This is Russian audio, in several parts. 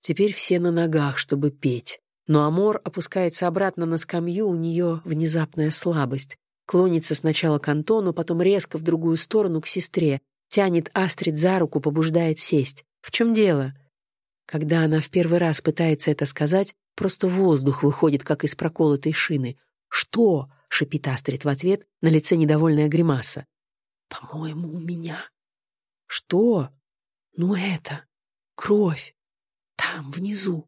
Теперь все на ногах, чтобы петь. Но Амор опускается обратно на скамью, у нее внезапная слабость. Клонится сначала к Антону, потом резко в другую сторону к сестре. Тянет Астрид за руку, побуждает сесть. В чем дело? Когда она в первый раз пытается это сказать, просто воздух выходит, как из проколотой шины. «Что?» — шипит Астрид в ответ, на лице недовольная гримаса. «По-моему, у меня». «Что?» «Ну это... Кровь. Там, внизу».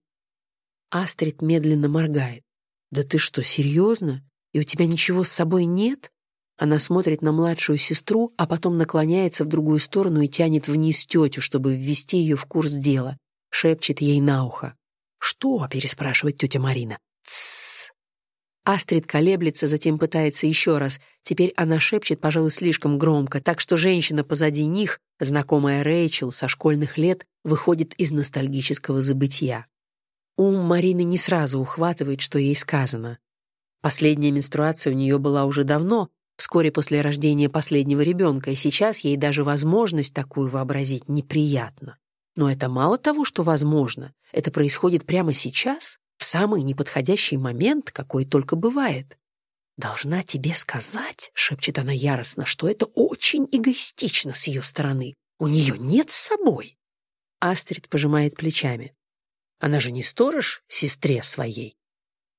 Астрид медленно моргает. «Да ты что, серьезно? И у тебя ничего с собой нет?» Она смотрит на младшую сестру, а потом наклоняется в другую сторону и тянет вниз тетю, чтобы ввести ее в курс дела. Шепчет ей на ухо. «Что?» — переспрашивает тетя Марина. «Тссс». Астрид колеблется, затем пытается еще раз. Теперь она шепчет, пожалуй, слишком громко, так что женщина позади них, знакомая Рэйчел со школьных лет, выходит из ностальгического забытия. Ум Марины не сразу ухватывает, что ей сказано. Последняя менструация у нее была уже давно, вскоре после рождения последнего ребенка, и сейчас ей даже возможность такую вообразить неприятно. Но это мало того, что возможно. Это происходит прямо сейчас, в самый неподходящий момент, какой только бывает. «Должна тебе сказать», — шепчет она яростно, «что это очень эгоистично с ее стороны. У нее нет с собой». Астрид пожимает плечами. Она же не сторож сестре своей.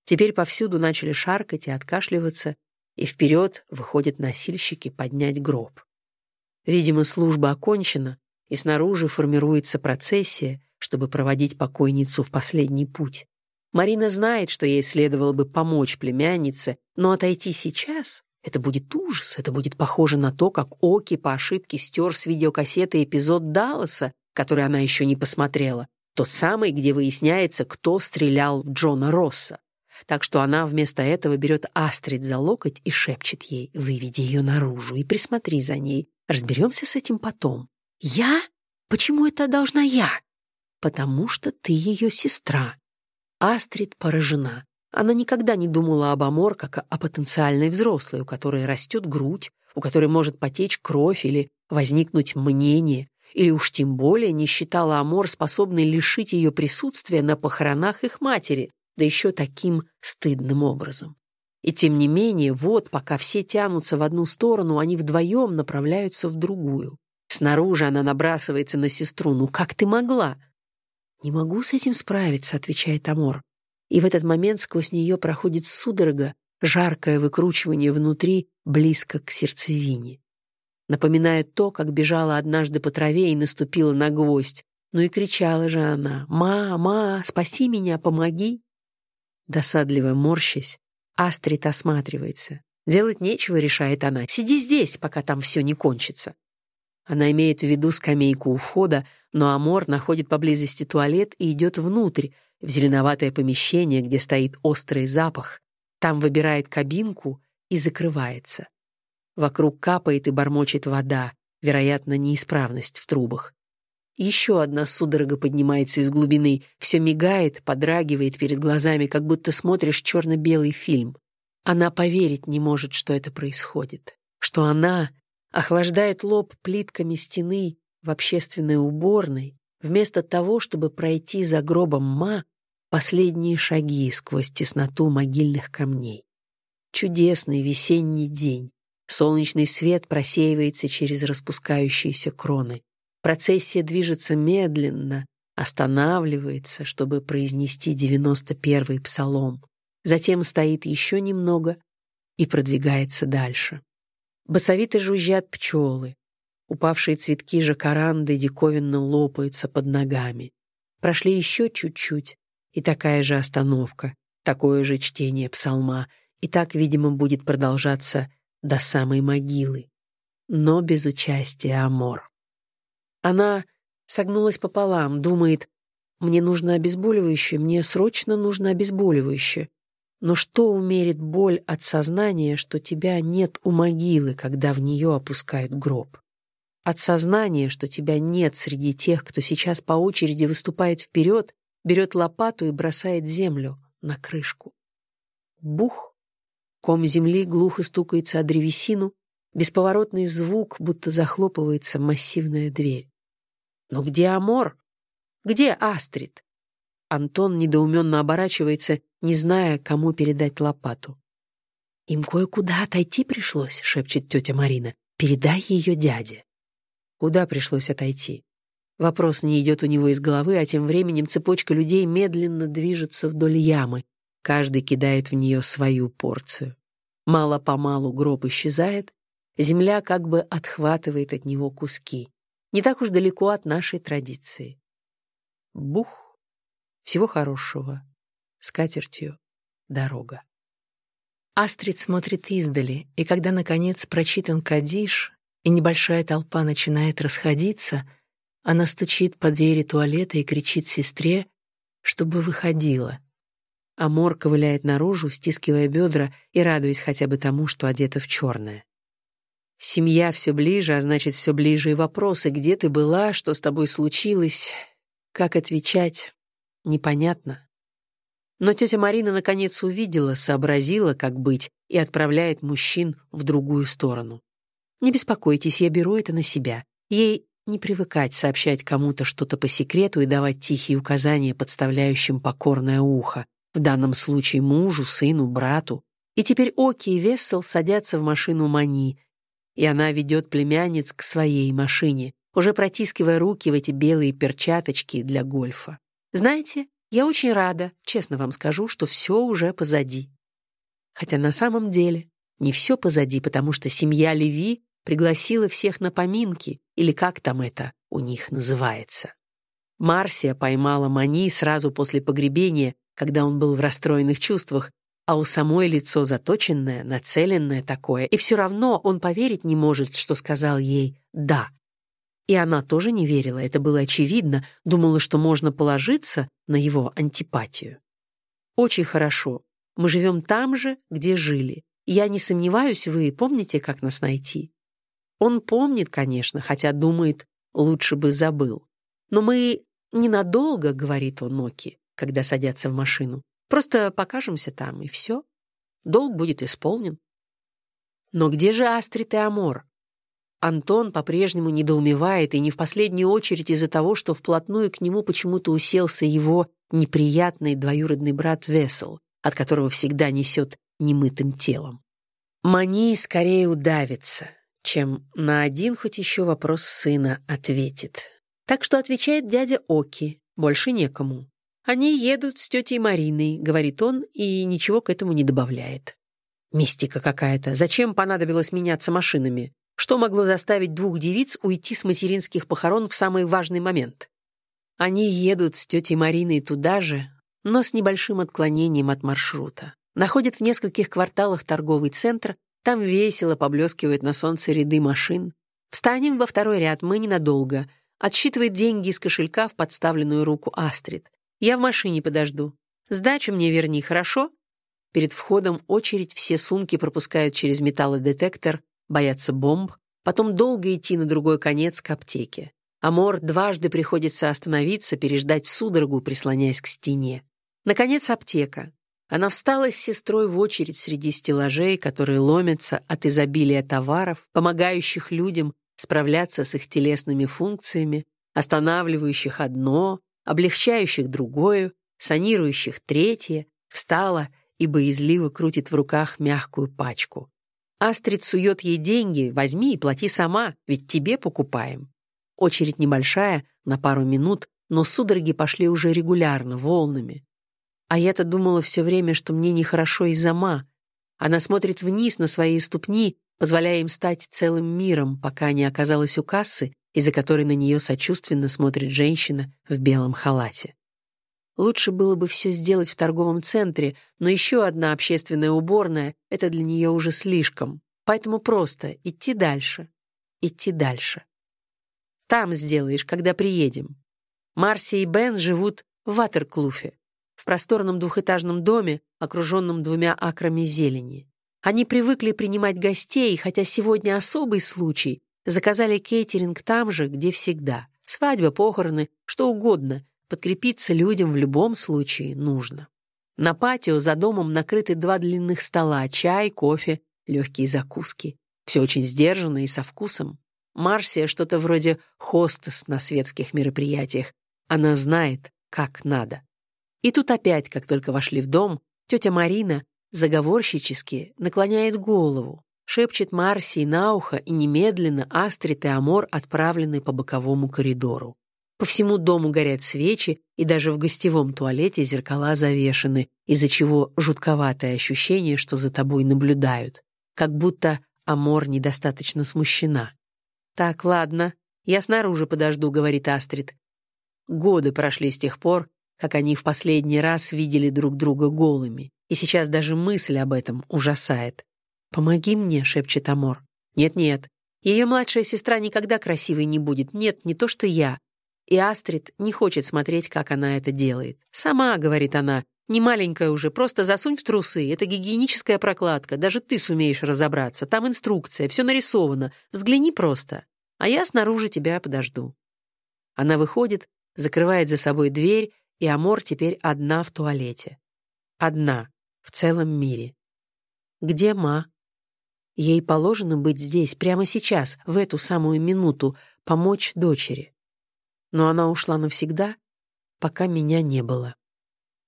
Теперь повсюду начали шаркать и откашливаться, и вперед выходят носильщики поднять гроб. Видимо, служба окончена, и снаружи формируется процессия, чтобы проводить покойницу в последний путь. Марина знает, что ей следовало бы помочь племяннице, но отойти сейчас — это будет ужас, это будет похоже на то, как Оки по ошибке стер с видеокассеты эпизод Далласа, который она еще не посмотрела, тот самый, где выясняется, кто стрелял в Джона Росса. Так что она вместо этого берет Астрид за локоть и шепчет ей, выведи ее наружу и присмотри за ней. Разберемся с этим потом. Я? Почему это должна я? Потому что ты ее сестра. Астрид поражена. Она никогда не думала об Амор как о потенциальной взрослой, у которой растет грудь, у которой может потечь кровь или возникнуть мнение, или уж тем более не считала Амор способной лишить ее присутствия на похоронах их матери, да еще таким стыдным образом. И тем не менее, вот, пока все тянутся в одну сторону, они вдвоем направляются в другую. Снаружи она набрасывается на сестру. «Ну как ты могла?» «Не могу с этим справиться», — отвечает Амор. И в этот момент сквозь нее проходит судорога, жаркое выкручивание внутри, близко к сердцевине. Напоминает то, как бежала однажды по траве и наступила на гвоздь. Ну и кричала же она «Ма, ма, спаси меня, помоги!» Досадливо морщась, Астрид осматривается. Делать нечего, решает она. Сиди здесь, пока там все не кончится. Она имеет в виду скамейку у входа, но Амор находит поблизости туалет и идет внутрь, в зеленоватое помещение, где стоит острый запах. Там выбирает кабинку и закрывается. Вокруг капает и бормочет вода, вероятно, неисправность в трубах. Еще одна судорога поднимается из глубины, все мигает, подрагивает перед глазами, как будто смотришь черно-белый фильм. Она поверить не может, что это происходит, что она охлаждает лоб плитками стены в общественной уборной, вместо того, чтобы пройти за гробом Ма последние шаги сквозь тесноту могильных камней. Чудесный весенний день. Солнечный свет просеивается через распускающиеся кроны. Процессия движется медленно, останавливается, чтобы произнести девяносто первый псалом. Затем стоит еще немного и продвигается дальше. Басовито жужжат пчелы. Упавшие цветки жакаранды диковинно лопаются под ногами. Прошли еще чуть-чуть, и такая же остановка, такое же чтение псалма, и так, видимо, будет продолжаться до самой могилы, но без участия Амор. Она согнулась пополам, думает, мне нужно обезболивающее, мне срочно нужно обезболивающее. Но что умерит боль от сознания, что тебя нет у могилы, когда в нее опускают гроб? От сознания, что тебя нет среди тех, кто сейчас по очереди выступает вперед, берет лопату и бросает землю на крышку. Бух! Ком земли глухо стукается о древесину, бесповоротный звук, будто захлопывается массивная дверь. Но где Амор? Где Астрид? Антон недоуменно оборачивается, не зная, кому передать лопату. «Им кое-куда отойти пришлось», — шепчет тетя Марина. «Передай ее дяде». Куда пришлось отойти? Вопрос не идет у него из головы, а тем временем цепочка людей медленно движется вдоль ямы. Каждый кидает в нее свою порцию. Мало-помалу гроб исчезает, земля как бы отхватывает от него куски. Не так уж далеко от нашей традиции. Бух! Всего хорошего. С катертью дорога. Астрид смотрит издали, и когда, наконец, прочитан Кадиш, и небольшая толпа начинает расходиться, она стучит по двери туалета и кричит сестре, чтобы выходила. Амор ковыляет наружу, стискивая бедра и радуясь хотя бы тому, что одета в черное. Семья все ближе, а значит, все ближе и вопросы. Где ты была? Что с тобой случилось? Как отвечать? Непонятно. Но тетя Марина наконец увидела, сообразила, как быть, и отправляет мужчин в другую сторону. Не беспокойтесь, я беру это на себя. Ей не привыкать сообщать кому-то что-то по секрету и давать тихие указания подставляющим покорное ухо в данном случае мужу, сыну, брату. И теперь Оки и Вессел садятся в машину Мани, и она ведет племянниц к своей машине, уже протискивая руки в эти белые перчаточки для гольфа. Знаете, я очень рада, честно вам скажу, что все уже позади. Хотя на самом деле не все позади, потому что семья Леви пригласила всех на поминки, или как там это у них называется. Марсия поймала Мани сразу после погребения когда он был в расстроенных чувствах, а у самой лицо заточенное, нацеленное такое, и все равно он поверить не может, что сказал ей «да». И она тоже не верила, это было очевидно, думала, что можно положиться на его антипатию. «Очень хорошо. Мы живем там же, где жили. Я не сомневаюсь, вы помните, как нас найти?» Он помнит, конечно, хотя думает, лучше бы забыл. «Но мы ненадолго», — говорит он Ноки когда садятся в машину. Просто покажемся там, и все. Долг будет исполнен. Но где же Астрид и Амор? Антон по-прежнему недоумевает, и не в последнюю очередь из-за того, что вплотную к нему почему-то уселся его неприятный двоюродный брат Весел, от которого всегда несет немытым телом. Мани скорее удавится, чем на один хоть еще вопрос сына ответит. Так что отвечает дядя Оки, больше некому. «Они едут с тетей Мариной», — говорит он, и ничего к этому не добавляет. Мистика какая-то. Зачем понадобилось меняться машинами? Что могло заставить двух девиц уйти с материнских похорон в самый важный момент? Они едут с тетей Мариной туда же, но с небольшим отклонением от маршрута. Находят в нескольких кварталах торговый центр, там весело поблескивают на солнце ряды машин. Встанем во второй ряд, мы ненадолго. Отсчитывает деньги из кошелька в подставленную руку Астрид. Я в машине подожду. Сдачу мне верни, хорошо?» Перед входом очередь все сумки пропускают через металлодетектор, боятся бомб, потом долго идти на другой конец к аптеке. Амор дважды приходится остановиться, переждать судорогу, прислоняясь к стене. Наконец аптека. Она встала с сестрой в очередь среди стеллажей, которые ломятся от изобилия товаров, помогающих людям справляться с их телесными функциями, останавливающих одно, облегчающих другое, санирующих третье, встала и боязливо крутит в руках мягкую пачку. Астрид сует ей деньги, возьми и плати сама, ведь тебе покупаем. Очередь небольшая, на пару минут, но судороги пошли уже регулярно, волнами. А я-то думала все время, что мне нехорошо из-за ма. Она смотрит вниз на свои ступни, позволяя им стать целым миром, пока не оказалась у кассы из-за которой на нее сочувственно смотрит женщина в белом халате. Лучше было бы все сделать в торговом центре, но еще одна общественная уборная — это для нее уже слишком. Поэтому просто идти дальше, идти дальше. Там сделаешь, когда приедем. Марси и Бен живут в Ватерклуфе, в просторном двухэтажном доме, окруженном двумя акрами зелени. Они привыкли принимать гостей, хотя сегодня особый случай, Заказали кейтеринг там же, где всегда. Свадьба, похороны, что угодно. Подкрепиться людям в любом случае нужно. На патио за домом накрыты два длинных стола, чай, кофе, легкие закуски. Все очень сдержанно и со вкусом. Марсия что-то вроде хостес на светских мероприятиях. Она знает, как надо. И тут опять, как только вошли в дом, тетя Марина заговорщически наклоняет голову, шепчет Марсии на ухо, и немедленно Астрид и Амор отправлены по боковому коридору. По всему дому горят свечи, и даже в гостевом туалете зеркала завешены, из-за чего жутковатое ощущение, что за тобой наблюдают. Как будто Амор недостаточно смущена. «Так, ладно, я снаружи подожду», — говорит Астрид. Годы прошли с тех пор, как они в последний раз видели друг друга голыми, и сейчас даже мысль об этом ужасает. «Помоги мне», — шепчет Амор. «Нет-нет, ее младшая сестра никогда красивой не будет. Нет, не то что я. И Астрид не хочет смотреть, как она это делает. «Сама», — говорит она, — «не маленькая уже, просто засунь в трусы. Это гигиеническая прокладка, даже ты сумеешь разобраться. Там инструкция, все нарисовано. Взгляни просто. А я снаружи тебя подожду». Она выходит, закрывает за собой дверь, и Амор теперь одна в туалете. Одна в целом мире. Где Ма? Ей положено быть здесь, прямо сейчас, в эту самую минуту, помочь дочери но она ушла навсегда, пока меня не было.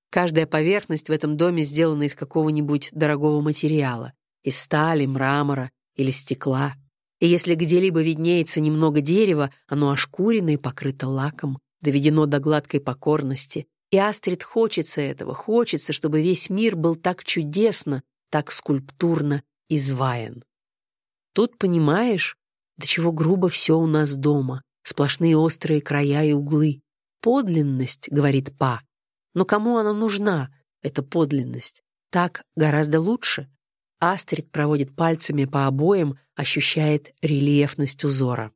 Каждая поверхность в этом доме сделана из какого-нибудь дорогого материала, из стали, мрамора или стекла. И если где-либо виднеется немного дерева, оно ошкурено и покрыто лаком, доведено до гладкой покорности. И Астрид хочется этого, хочется, чтобы весь мир был так чудесно, так скульптурно изваян. Тут понимаешь, до чего грубо все у нас дома, сплошные острые края и углы. Подлинность, говорит Па. Но кому она нужна, эта подлинность? Так гораздо лучше. Астрид проводит пальцами по обоям, ощущает рельефность узора.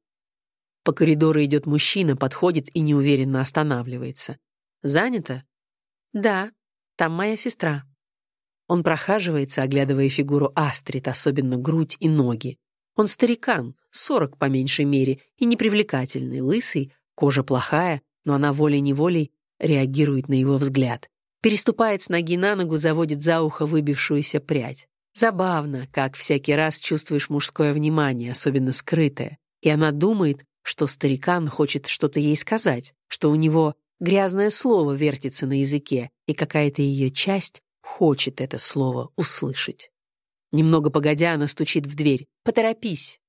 По коридору идет мужчина, подходит и неуверенно останавливается. «Занято?» «Да, там моя сестра». Он прохаживается, оглядывая фигуру Астрид, особенно грудь и ноги. Он старикан, сорок по меньшей мере, и непривлекательный, лысый, кожа плохая, но она волей-неволей реагирует на его взгляд. Переступает с ноги на ногу, заводит за ухо выбившуюся прядь. Забавно, как всякий раз чувствуешь мужское внимание, особенно скрытое. И она думает, что старикан хочет что-то ей сказать, что у него грязное слово вертится на языке, и какая-то ее часть хочет это слово услышать. Немного погодя, она стучит в дверь. «Поторопись!»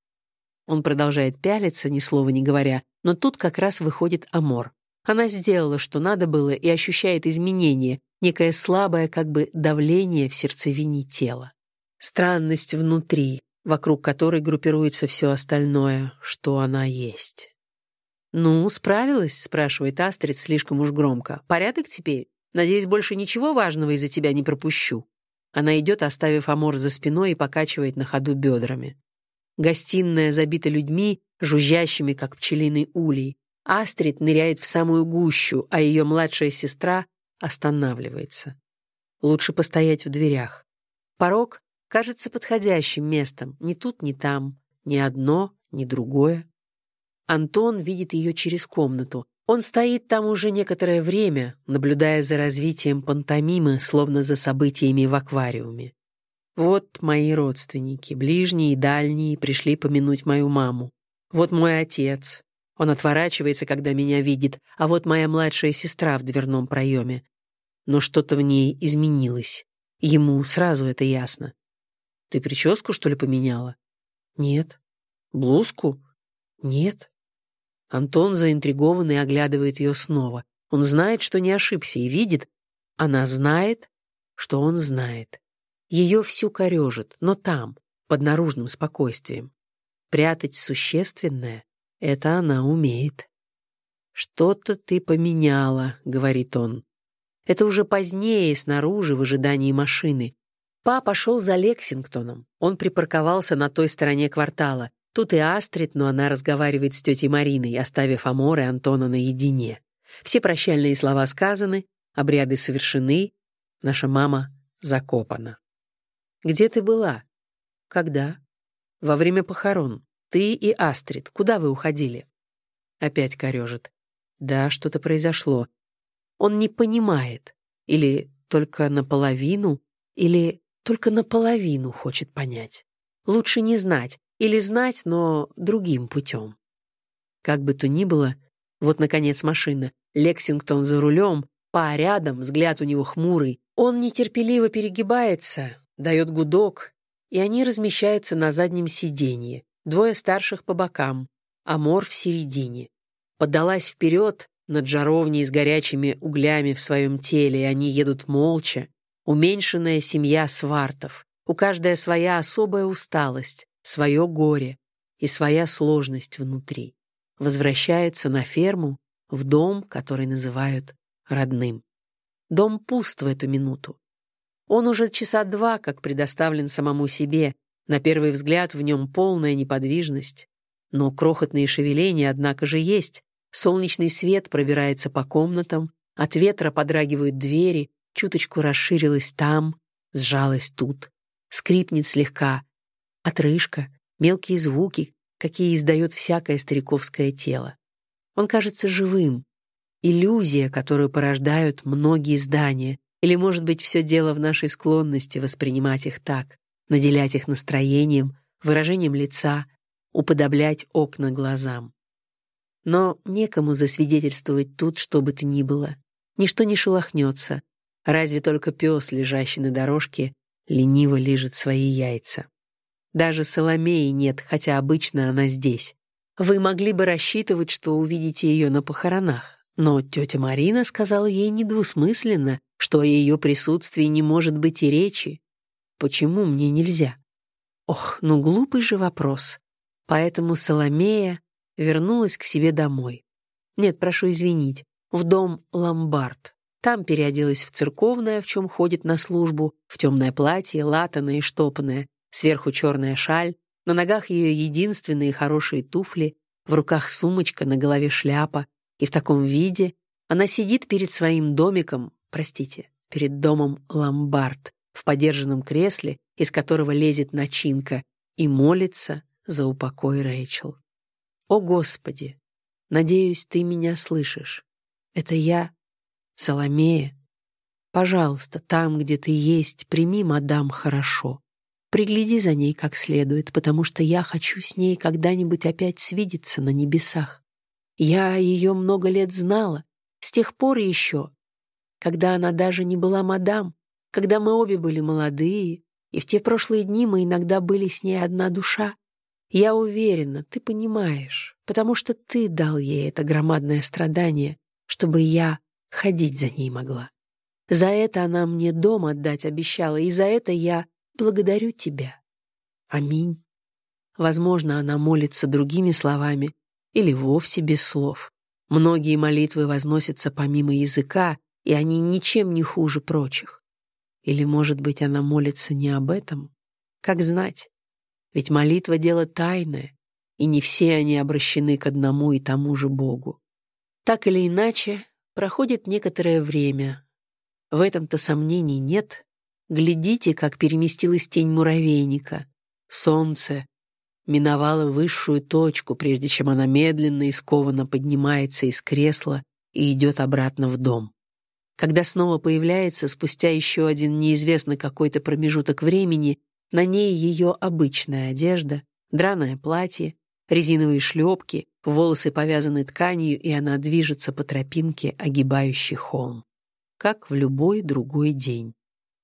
Он продолжает пялиться, ни слова не говоря, но тут как раз выходит Амор. Она сделала, что надо было, и ощущает изменение, некое слабое как бы давление в сердцевине тела. Странность внутри, вокруг которой группируется все остальное, что она есть. «Ну, справилась?» — спрашивает Астрид слишком уж громко. «Порядок теперь? Надеюсь, больше ничего важного из-за тебя не пропущу». Она идет, оставив Амор за спиной и покачивает на ходу бедрами. Гостиная забита людьми, жужжащими, как пчелиный улей. Астрид ныряет в самую гущу, а ее младшая сестра останавливается. Лучше постоять в дверях. Порог кажется подходящим местом. Ни тут, ни там. Ни одно, ни другое. Антон видит ее через комнату. Он стоит там уже некоторое время, наблюдая за развитием пантомимы, словно за событиями в аквариуме. Вот мои родственники, ближние и дальние, пришли помянуть мою маму. Вот мой отец. Он отворачивается, когда меня видит, а вот моя младшая сестра в дверном проеме. Но что-то в ней изменилось. Ему сразу это ясно. Ты прическу, что ли, поменяла? Нет. Блузку? Нет. Антон, заинтригованный, оглядывает ее снова. Он знает, что не ошибся, и видит, она знает, что он знает. Ее всю корежит, но там, под наружным спокойствием. Прятать существенное — это она умеет. «Что-то ты поменяла», — говорит он. Это уже позднее, снаружи, в ожидании машины. Папа шел за Лексингтоном. Он припарковался на той стороне квартала. Тут и Астрид, но она разговаривает с тетей Мариной, оставив Амор и Антона наедине. Все прощальные слова сказаны, обряды совершены, наша мама закопана. «Где ты была?» «Когда?» «Во время похорон. Ты и Астрид. Куда вы уходили?» Опять корежит. «Да, что-то произошло. Он не понимает. Или только наполовину, или только наполовину хочет понять. Лучше не знать, или знать, но другим путем. Как бы то ни было, вот, наконец, машина. Лексингтон за рулем, Па рядом, взгляд у него хмурый. Он нетерпеливо перегибается, дает гудок, и они размещаются на заднем сиденье. Двое старших по бокам, Амор в середине. Поддалась вперед над жаровней с горячими углями в своем теле, и они едут молча. Уменьшенная семья свартов. У каждой своя особая усталость, свое горе и своя сложность внутри. Возвращаются на ферму, в дом, который называют родным. Дом пуст в эту минуту. Он уже часа два как предоставлен самому себе, на первый взгляд в нем полная неподвижность. Но крохотные шевеления, однако же, есть. Солнечный свет пробирается по комнатам, от ветра подрагивают двери, чуточку расширилась там, сжалась тут. Скрипнет слегка. Отрыжка, мелкие звуки, какие издает всякое стариковское тело. Он кажется живым, иллюзия, которую порождают многие здания, или, может быть, все дело в нашей склонности воспринимать их так, наделять их настроением, выражением лица, уподоблять окна глазам. Но некому засвидетельствовать тут, что бы то ни было. Ничто не шелохнется, разве только пес, лежащий на дорожке, лениво лижет свои яйца. Даже Соломеи нет, хотя обычно она здесь. Вы могли бы рассчитывать, что увидите ее на похоронах. Но тетя Марина сказала ей недвусмысленно, что о ее присутствии не может быть и речи. Почему мне нельзя? Ох, ну глупый же вопрос. Поэтому Соломея вернулась к себе домой. Нет, прошу извинить, в дом Ломбард. Там переоделась в церковное, в чем ходит на службу, в темное платье, латаное и штопанное, сверху черная шаль, на ногах ее единственные хорошие туфли, в руках сумочка, на голове шляпа, и в таком виде она сидит перед своим домиком, простите, перед домом ломбард, в подержанном кресле, из которого лезет начинка, и молится за упокой Рэйчел. «О, Господи! Надеюсь, ты меня слышишь. Это я, Соломея. Пожалуйста, там, где ты есть, прими мадам хорошо. Пригляди за ней как следует, потому что я хочу с ней когда-нибудь опять свидеться на небесах. Я ее много лет знала, с тех пор еще, когда она даже не была мадам, когда мы обе были молодые, и в те прошлые дни мы иногда были с ней одна душа. Я уверена, ты понимаешь, потому что ты дал ей это громадное страдание, чтобы я ходить за ней могла. За это она мне дом отдать обещала, и за это я благодарю тебя. Аминь. Возможно, она молится другими словами, или вовсе без слов. Многие молитвы возносятся помимо языка, и они ничем не хуже прочих. Или, может быть, она молится не об этом? Как знать? Ведь молитва — дело тайное, и не все они обращены к одному и тому же Богу. Так или иначе, проходит некоторое время. В этом-то сомнений нет. Глядите, как переместилась тень муравейника. Солнце, миновала высшую точку, прежде чем она медленно и скованно поднимается из кресла и идет обратно в дом. Когда снова появляется, спустя еще один неизвестно какой-то промежуток времени, на ней ее обычная одежда, драное платье, резиновые шлепки, волосы повязаны тканью, и она движется по тропинке, огибающей холм. Как в любой другой день.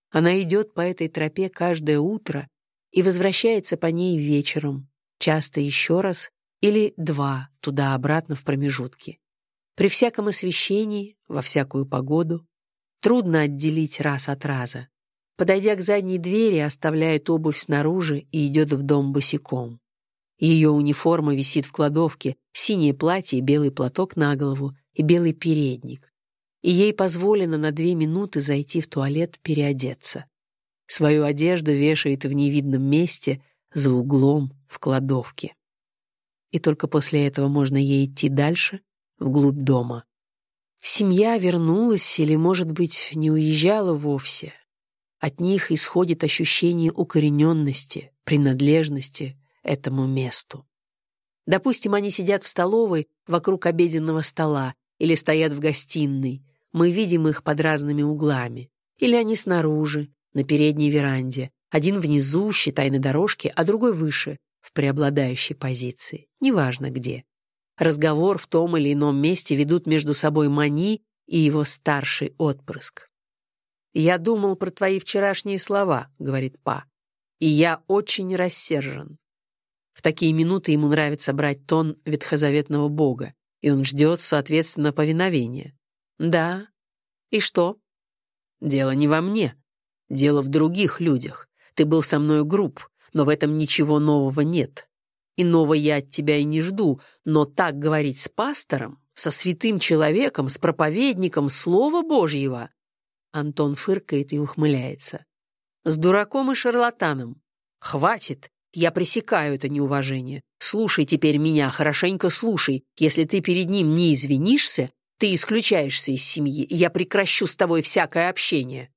Она идет по этой тропе каждое утро и возвращается по ней вечером, часто еще раз или два туда-обратно в промежутке. При всяком освещении, во всякую погоду, трудно отделить раз от раза. Подойдя к задней двери, оставляет обувь снаружи и идет в дом босиком. Ее униформа висит в кладовке, синее платье, белый платок на голову и белый передник. И ей позволено на две минуты зайти в туалет переодеться. Свою одежду вешает в невидном месте за углом в кладовке. И только после этого можно ей идти дальше, вглубь дома. Семья вернулась или, может быть, не уезжала вовсе. От них исходит ощущение укорененности, принадлежности этому месту. Допустим, они сидят в столовой вокруг обеденного стола или стоят в гостиной. Мы видим их под разными углами. Или они снаружи, на передней веранде. Один внизу, считай, на дорожке, а другой выше, в преобладающей позиции. Неважно где. Разговор в том или ином месте ведут между собой Мани и его старший отпрыск. «Я думал про твои вчерашние слова», — говорит Па, — «и я очень рассержен». В такие минуты ему нравится брать тон ветхозаветного бога, и он ждет, соответственно, повиновения. «Да. И что?» «Дело не во мне. Дело в других людях. Ты был со мной груб, но в этом ничего нового нет. Иного я от тебя и не жду, но так говорить с пастором, со святым человеком, с проповедником Слова Божьего. Антон фыркает и ухмыляется. С дураком и шарлатаном. Хватит, я пресекаю это неуважение. Слушай теперь меня, хорошенько слушай. Если ты перед ним не извинишься, ты исключаешься из семьи, я прекращу с тобой всякое общение.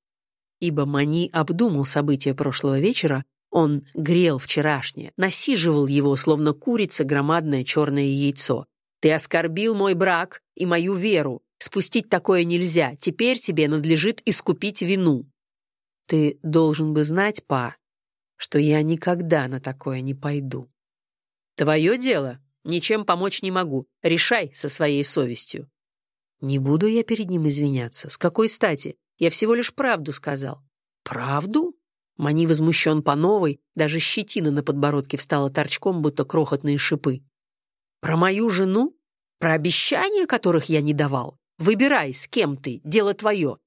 Ибо Мани обдумал события прошлого вечера он грел вчерашнее, насиживал его, словно курица, громадное черное яйцо. «Ты оскорбил мой брак и мою веру. Спустить такое нельзя. Теперь тебе надлежит искупить вину». «Ты должен бы знать, па, что я никогда на такое не пойду». «Твое дело. Ничем помочь не могу. Решай со своей совестью». «Не буду я перед ним извиняться. С какой стати? Я всего лишь правду сказал». «Правду?» Мани возмущен по новой, даже щетина на подбородке встала торчком, будто крохотные шипы. «Про мою жену? Про обещания, которых я не давал? Выбирай, с кем ты, дело твое.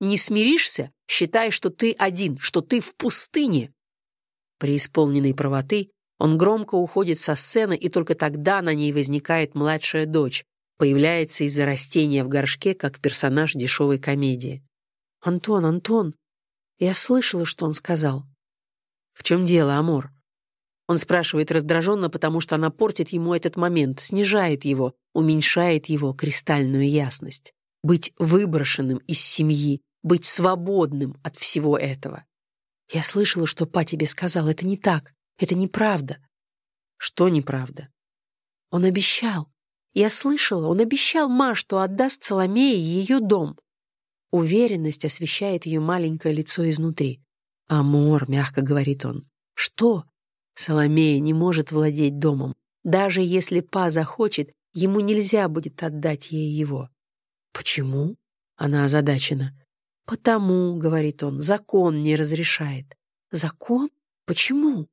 Не смиришься? Считай, что ты один, что ты в пустыне». При исполненной правоты он громко уходит со сцены, и только тогда на ней возникает младшая дочь, появляется из-за растения в горшке, как персонаж дешевой комедии. «Антон, Антон!» Я слышала, что он сказал. «В чем дело, Амор?» Он спрашивает раздраженно, потому что она портит ему этот момент, снижает его, уменьшает его кристальную ясность. Быть выброшенным из семьи, быть свободным от всего этого. Я слышала, что па тебе сказал, это не так, это неправда. Что неправда? Он обещал. Я слышала, он обещал Ма, что отдаст Соломее ее дом. Уверенность освещает ее маленькое лицо изнутри. «Амор», — мягко говорит он. «Что?» Соломея не может владеть домом. Даже если Па захочет, ему нельзя будет отдать ей его. «Почему?» — она озадачена. «Потому», — говорит он, — «закон не разрешает». «Закон? Почему?»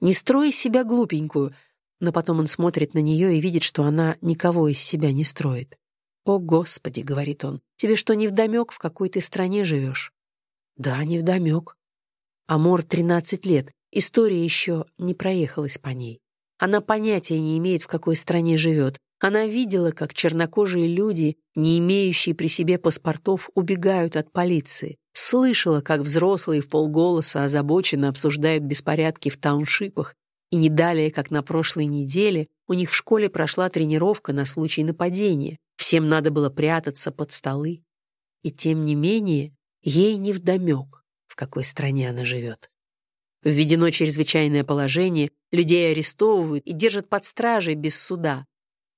«Не строй себя глупенькую», но потом он смотрит на нее и видит, что она никого из себя не строит. «О, Господи!» — говорит он. «Тебе что, невдомек, в какой ты стране живешь?» «Да, невдомек». Амор тринадцать лет. История еще не проехалась по ней. Она понятия не имеет, в какой стране живет. Она видела, как чернокожие люди, не имеющие при себе паспортов, убегают от полиции. Слышала, как взрослые в полголоса озабоченно обсуждают беспорядки в тауншипах. И не далее, как на прошлой неделе, у них в школе прошла тренировка на случай нападения. Всем надо было прятаться под столы. И тем не менее, ей невдомек, в какой стране она живет. Введено чрезвычайное положение, людей арестовывают и держат под стражей без суда.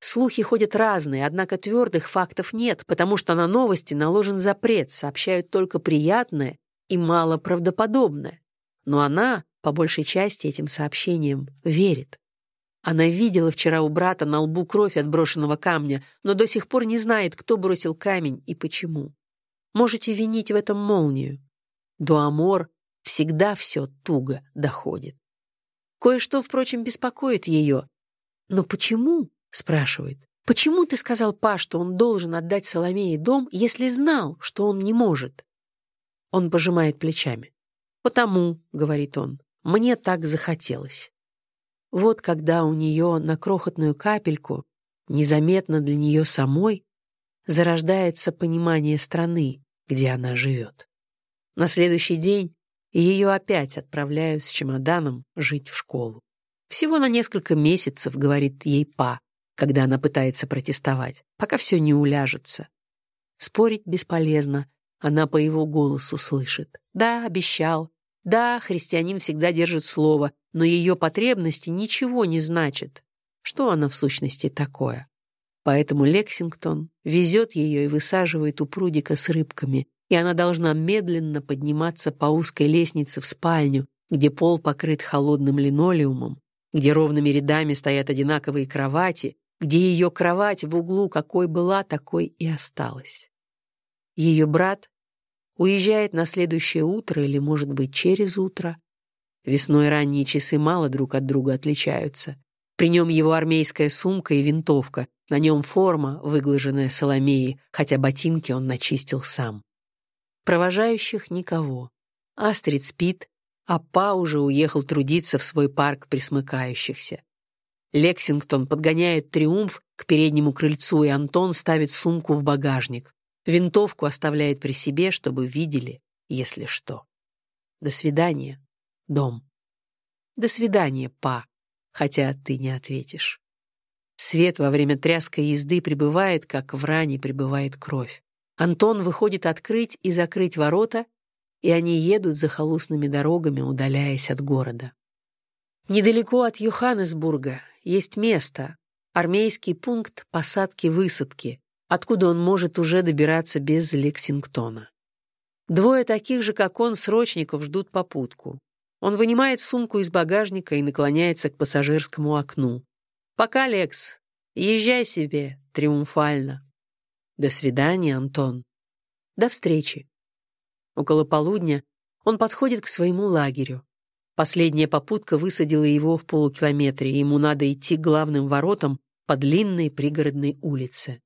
Слухи ходят разные, однако твердых фактов нет, потому что на новости наложен запрет, сообщают только приятное и мало правдоподобное. Но она, по большей части, этим сообщениям верит. Она видела вчера у брата на лбу кровь от брошенного камня, но до сих пор не знает, кто бросил камень и почему. Можете винить в этом молнию. До Амор всегда все туго доходит. Кое-что, впрочем, беспокоит ее. «Но почему?» — спрашивает. «Почему ты сказал Па, что он должен отдать Соломее дом, если знал, что он не может?» Он пожимает плечами. «Потому», — говорит он, — «мне так захотелось». Вот когда у нее на крохотную капельку, незаметно для нее самой, зарождается понимание страны, где она живет. На следующий день ее опять отправляют с чемоданом жить в школу. Всего на несколько месяцев, говорит ей Па, когда она пытается протестовать, пока все не уляжется. Спорить бесполезно, она по его голосу слышит. Да, обещал, да, христианин всегда держит слово, но ее потребности ничего не значат. Что она в сущности такое? Поэтому Лексингтон везет ее и высаживает у прудика с рыбками, и она должна медленно подниматься по узкой лестнице в спальню, где пол покрыт холодным линолеумом, где ровными рядами стоят одинаковые кровати, где ее кровать в углу какой была, такой и осталась. Ее брат уезжает на следующее утро или, может быть, через утро. Весной ранние часы мало друг от друга отличаются. При нем его армейская сумка и винтовка, на нем форма, выглаженная Соломеей, хотя ботинки он начистил сам. Провожающих никого. Астрид спит, а Па уже уехал трудиться в свой парк присмыкающихся. Лексингтон подгоняет «Триумф» к переднему крыльцу, и Антон ставит сумку в багажник. Винтовку оставляет при себе, чтобы видели, если что. До свидания, дом. До свидания, па, хотя ты не ответишь. Свет во время тряской езды прибывает, как в ране прибывает кровь. Антон выходит открыть и закрыть ворота, и они едут за холустными дорогами, удаляясь от города. Недалеко от Йоханнесбурга есть место, армейский пункт посадки-высадки, откуда он может уже добираться без Лексингтона. Двое таких же, как он, срочников ждут попутку. Он вынимает сумку из багажника и наклоняется к пассажирскому окну. «Пока, Лекс. Езжай себе, триумфально». «До свидания, Антон». «До встречи». Около полудня он подходит к своему лагерю. Последняя попутка высадила его в полукилометре, ему надо идти к главным воротам по длинной пригородной улице.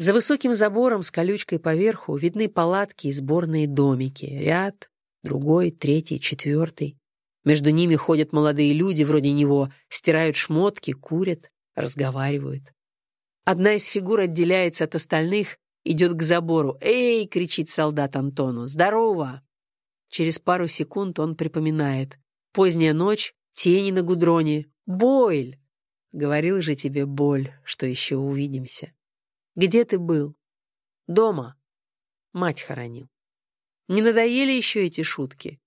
За высоким забором с колючкой поверху видны палатки и сборные домики. Ряд, другой, третий, четвертый. Между ними ходят молодые люди вроде него, стирают шмотки, курят, разговаривают. Одна из фигур отделяется от остальных, идет к забору. «Эй!» — кричит солдат Антону. «Здорово!» Через пару секунд он припоминает. Поздняя ночь, тени на гудроне. Бойль! Говорил же тебе, Боль, что еще увидимся. Где ты был? Дома. Мать хоронил. Не надоели еще эти шутки?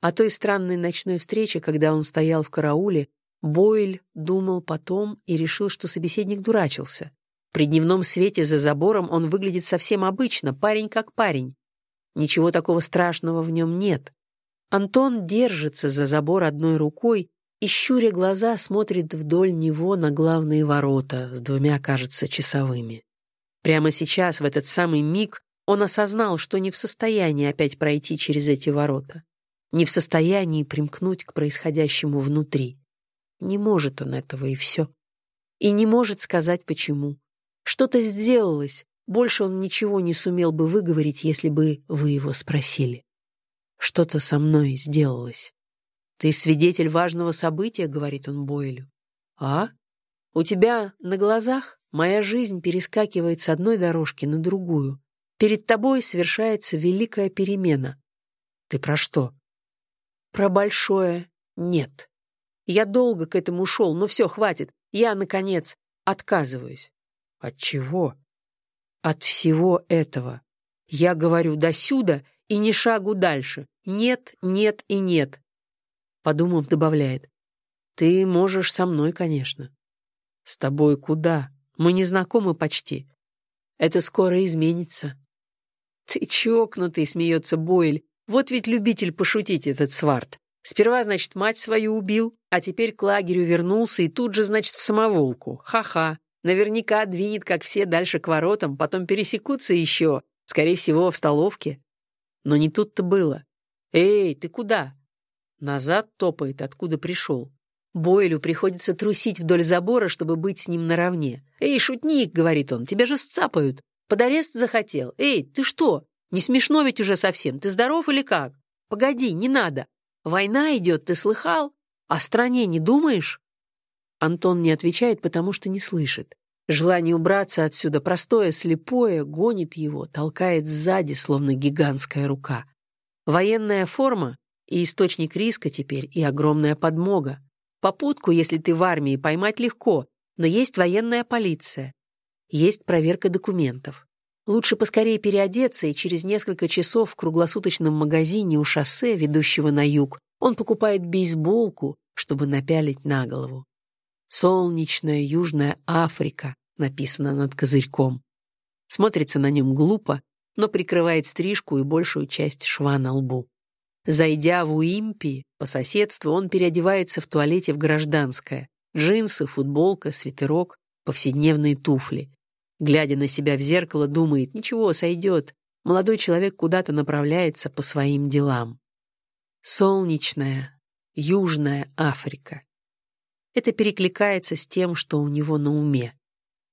О той странной ночной встрече, когда он стоял в карауле, Бойль думал потом и решил, что собеседник дурачился. При дневном свете за забором он выглядит совсем обычно, парень как парень. Ничего такого страшного в нем нет. Антон держится за забор одной рукой и, щуря глаза, смотрит вдоль него на главные ворота с двумя, кажется, часовыми. Прямо сейчас, в этот самый миг, он осознал, что не в состоянии опять пройти через эти ворота, не в состоянии примкнуть к происходящему внутри. Не может он этого, и все. И не может сказать, почему. Что-то сделалось, больше он ничего не сумел бы выговорить, если бы вы его спросили. Что-то со мной сделалось. Ты свидетель важного события, говорит он Бойлю. А? У тебя на глазах моя жизнь перескакивает с одной дорожки на другую. Перед тобой совершается великая перемена. Ты про что? Про большое нет. Я долго к этому шел, но все, хватит. Я, наконец, отказываюсь. От чего? От всего этого. Я говорю до сюда и ни шагу дальше. Нет, нет и нет. Подумав, добавляет. Ты можешь со мной, конечно. С тобой куда? Мы не знакомы почти. Это скоро изменится. Ты чокнутый, смеется Бойль. Вот ведь любитель пошутить этот сварт. Сперва, значит, мать свою убил, а теперь к лагерю вернулся и тут же, значит, в самоволку. Ха-ха. Наверняка двинет, как все, дальше к воротам, потом пересекутся еще, скорее всего, в столовке. Но не тут-то было. «Эй, ты куда?» Назад топает, откуда пришел. Бойлю приходится трусить вдоль забора, чтобы быть с ним наравне. «Эй, шутник!» — говорит он. «Тебя же сцапают. Под арест захотел. Эй, ты что? Не смешно ведь уже совсем. Ты здоров или как? Погоди, не надо. Война идет, ты слыхал? О стране не думаешь?» Антон не отвечает, потому что не слышит. Желание убраться отсюда, простое, слепое, гонит его, толкает сзади, словно гигантская рука. Военная форма и источник риска теперь, и огромная подмога. Попутку, если ты в армии, поймать легко, но есть военная полиция. Есть проверка документов. Лучше поскорее переодеться, и через несколько часов в круглосуточном магазине у шоссе, ведущего на юг, он покупает бейсболку, чтобы напялить на голову. «Солнечная Южная Африка» написано над козырьком. Смотрится на нем глупо, но прикрывает стрижку и большую часть шва на лбу. Зайдя в Уимпи, по соседству он переодевается в туалете в гражданское. Джинсы, футболка, свитерок, повседневные туфли. Глядя на себя в зеркало, думает, ничего, сойдет. молодой человек куда-то направляется по своим делам. Солнечная, Южная Африка. Это перекликается с тем, что у него на уме.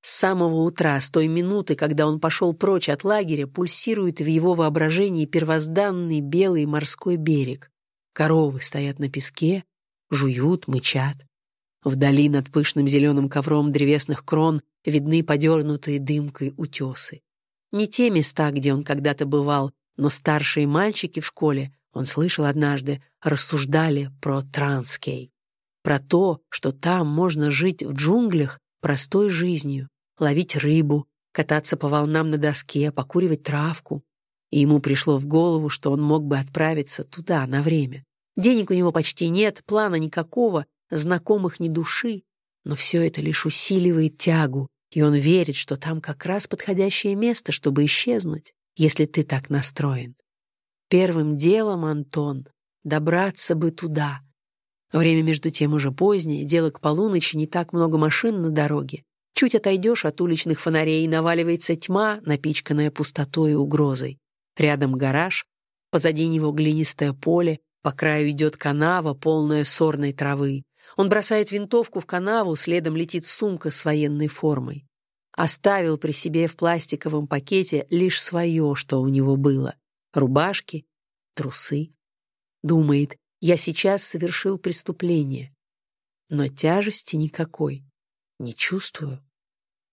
С самого утра, с той минуты, когда он пошел прочь от лагеря, пульсирует в его воображении первозданный белый морской берег. Коровы стоят на песке, жуют, мычат. Вдали над пышным зеленым ковром древесных крон видны подернутые дымкой утесы. Не те места, где он когда-то бывал, но старшие мальчики в школе, он слышал однажды, рассуждали про Транскей. Про то, что там можно жить в джунглях простой жизнью, ловить рыбу, кататься по волнам на доске, покуривать травку. И ему пришло в голову, что он мог бы отправиться туда на время. Денег у него почти нет, плана никакого, знакомых ни души, но все это лишь усиливает тягу, и он верит, что там как раз подходящее место, чтобы исчезнуть, если ты так настроен. Первым делом, Антон, добраться бы туда. Время между тем уже позднее, дело к полуночи, не так много машин на дороге. Чуть отойдешь от уличных фонарей, наваливается тьма, напичканная пустотой и угрозой. Рядом гараж, позади него глинистое поле, по краю идет канава, полная сорной травы. Он бросает винтовку в канаву, следом летит сумка с военной формой. Оставил при себе в пластиковом пакете лишь свое, что у него было. Рубашки, трусы. Думает, я сейчас совершил преступление. Но тяжести никакой не чувствую.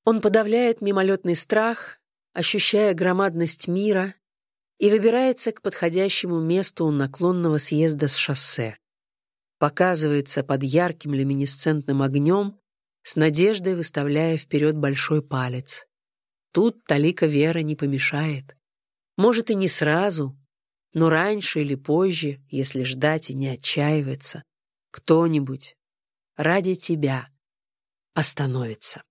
Он подавляет мимолетный страх, ощущая громадность мира, и выбирается к подходящему месту у наклонного съезда с шоссе. Показывается под ярким люминесцентным огнем, с надеждой выставляя вперед большой палец. Тут талика вера не помешает. Может, и не сразу, но раньше или позже, если ждать и не отчаиваться, кто-нибудь ради тебя остановится.